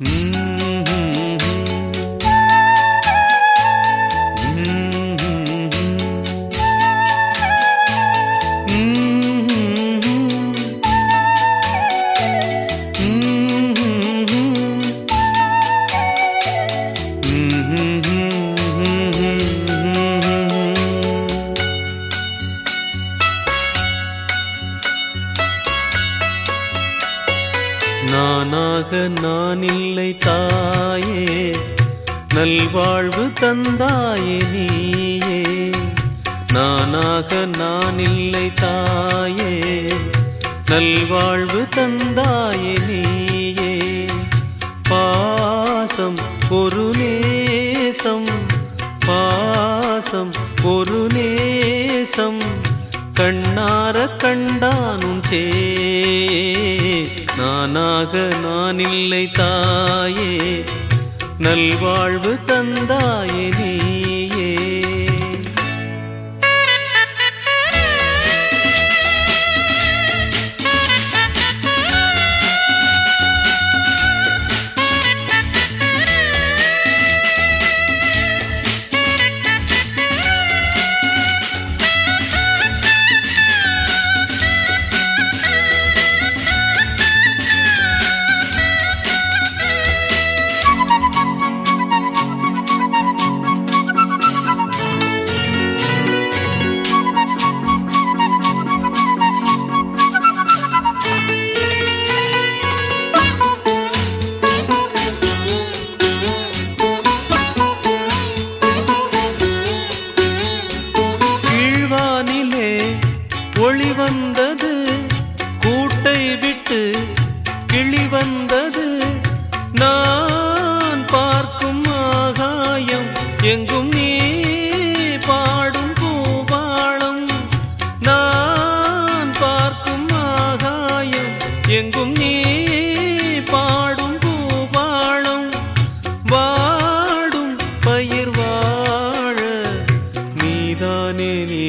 Mm. நானாக நான் இல்லை தாயே. நல்வாழ்வு தந்தாயே நீயே. நானாக நான் இல்லை தாயே. நல்வாழ்வு தந்தாயே நீயே. பாசம் ஒரு நேசம். பாசம் ஒரு நேசம். கண்ணார கண்டானும் சே நானாக நான் இல்லை தாயே. நல்வாழ்வு தந்தாயே நீ.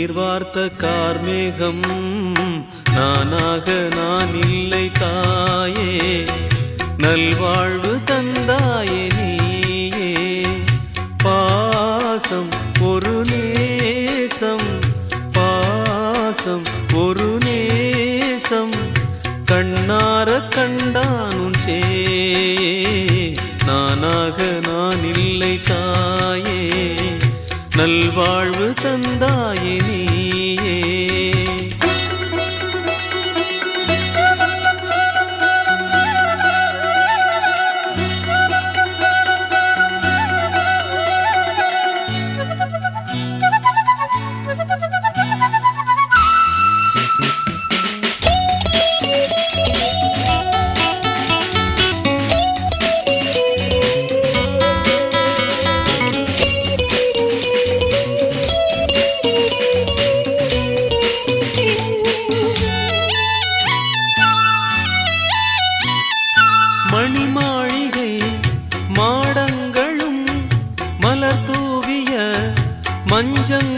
நீர் வார்த்த கார்மேகம். நானாக நான் இல்லை தாயே. நல்வாழ்வு தந்தாயே நீயே. பாசம் ஒரு நேசம். பாசம் ஒரு நேசம். கண்ணார கண்டா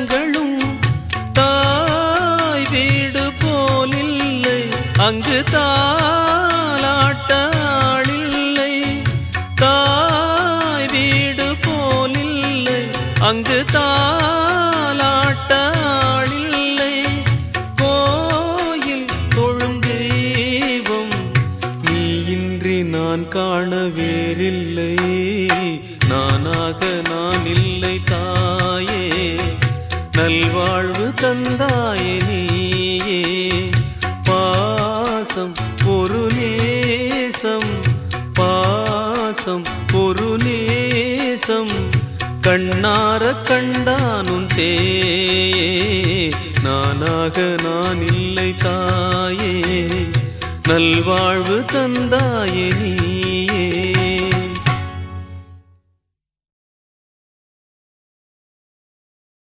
மஞ்சங்களும் தாய் வீடு போலில்லை. அங்கு தாளாட்டாளில்லை. தாய் வீடு போலில்லை. அங்கு பாசம் ஒரு நேசம். பாசம் ஒரு நேசம். கண்ணார கண்டானும் தே நானாக நான் இல்லை தாயே. நல்வாழ்வு தந்தாயே நீ.